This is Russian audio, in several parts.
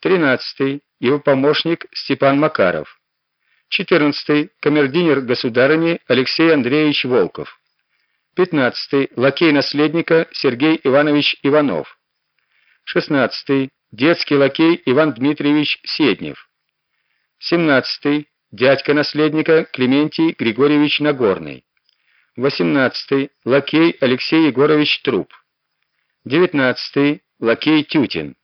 13 его помощник Степан Макаров. 14 камердинер государыни Алексей Андреевич Волков. 15 лакей наследника Сергей Иванович Иванов. 16 детский лакей Иван Дмитриевич Седнев. 17 дядька наследника Клементий Григорьевич Нагорный. 18 лакей Алексей Егорович Труп. 19 лакей Тютин.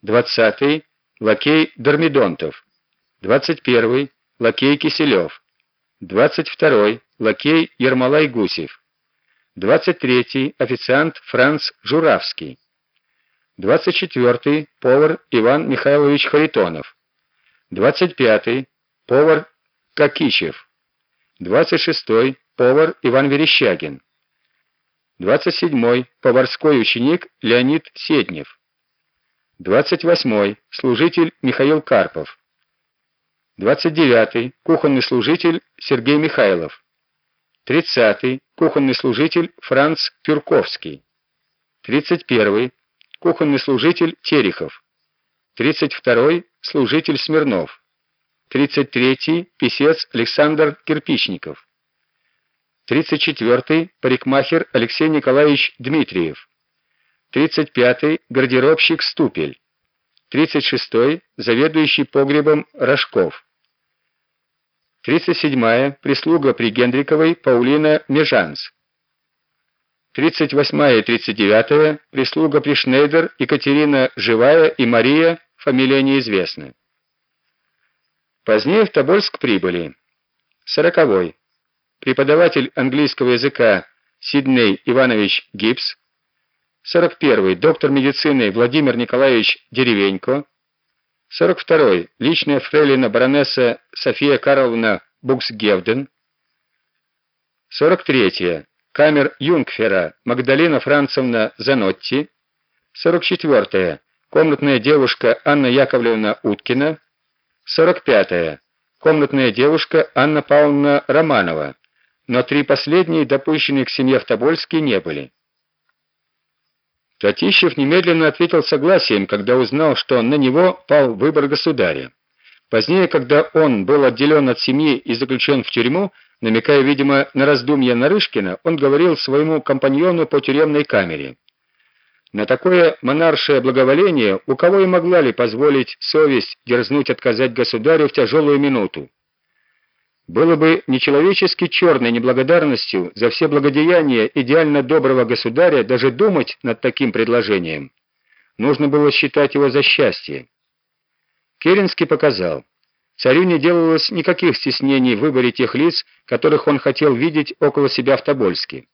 20 лакей Дормидонтов. 21 лакей Киселев. 22 лакей Ермолай Гусев. 23 официант Франц Журавский. 24 повар Иван Михайлович Харитонов. 25 повар Кокичев. 26 повар Иван Верещагин. 27 поварской ученик Леонид Седнев. 28 служитель Михаил Карпов. 29 кухонный служитель Сергей Михайлов. 30 кухонный служитель Франц Пюрковский. 31 кухонный служитель Терехов. 32 служитель Смирнов. 33 писец Александр Кирпичников. 34 парикмахер Алексей Николаевич Дмитриев. 35 гардеробщик Ступель. 36 заведующий погребом Рожков. 37-я прислуга при Гендриковой Паулина Межанс. 38-я и 39-я прислуга при Шнейдер Екатерина Живая и Мария, фамилия неизвестна. Позднее в Тобольск прибыли. 40-й преподаватель английского языка Сидней Иванович Гибс, 41-й доктор медицины Владимир Николаевич Деревенько, 42-й личная фрейлина баронесса София Карловна Буксгевден, 43-я камер Юнгфера Магдалина Францевна Занотти, 44-я комнатная девушка Анна Яковлевна Уткина, 45-я комнатная девушка Анна Павловна Романова, но три последние допущенные к семье в Тобольске не были. Татищев немедленно ответил согласием, когда узнал, что на него пал выбор государя. Позднее, когда он был отделен от семьи и заключен в тюрьму, намекая, видимо, на раздумья Нарышкина, он говорил своему компаньону по тюремной камере: "На такое монаршее благоволение у кого и могла ли позволить совесть дерзнуть отказать государю в тяжелую минуту? Было бы нечеловечески черной неблагодарностью за все благодеяния идеально доброго государя даже думать над таким предложением. Нужно было считать его за счастье. Керенский показал, царю не делалось никаких стеснений в выборе тех лиц, которых он хотел видеть около себя в Тобольске.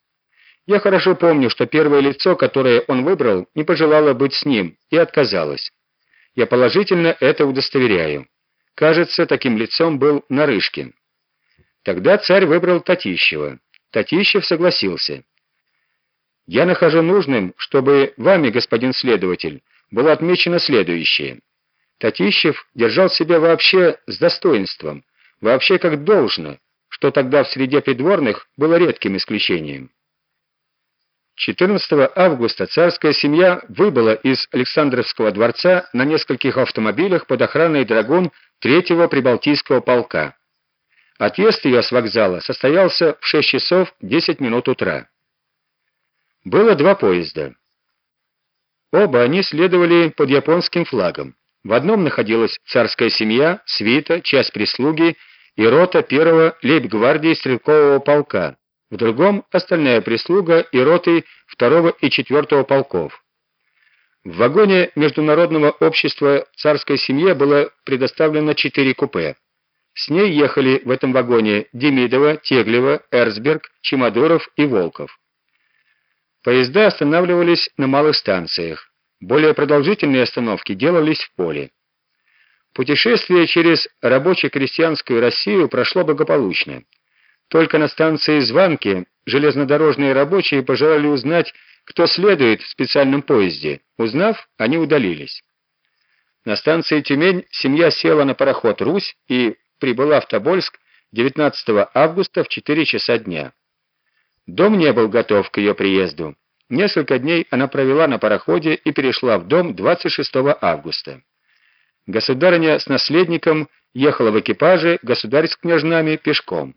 Я хорошо помню, что первое лицо, которое он выбрал, не пожелало быть с ним и отказалось. Я положительно это удостоверяю. Кажется, таким лицом был Нарышкин. Тогда царь выбрал Татищева. Татищев согласился. Я нахожу нужным, чтобы вами, господин следователь, было отмечено следующее. Татищев держал себя вообще с достоинством, вообще как должно, что тогда в среде придворных было редким исключением. 14 августа царская семья выбыла из Александровского дворца на нескольких автомобилях под охраной драгун 3-го Прибалтийского полка. Отъезд ее с вокзала состоялся в 6 часов 10 минут утра. Было два поезда. Оба они следовали под японским флагом. В одном находилась царская семья, свита, часть прислуги и рота первого лейб-гвардии стрелкового полка. В другом остальная прислуга и роты второго и четвертого полков. В вагоне Международного общества царской семье было предоставлено четыре купе. С ней ехали в этом вагоне Демидова, Теглева, Эрсберг, Чемодуров и Волков. Поезда останавливались на малых станциях. Более продолжительные остановки делались в поле. Путешествие через рабоче-крестьянскую Россию прошло благополучно. Только на станции Званки железнодорожные рабочие пожелали узнать, кто следует в специальном поезде. Узнав, они удалились. На станции Тюмень семья села на пароход Русь и прибыла в Тобольск 19 августа в 4 часа дня. Дом не был готов к ее приезду. Несколько дней она провела на пароходе и перешла в дом 26 августа. Государыня с наследником ехала в экипаже, государь с княжнами пешком.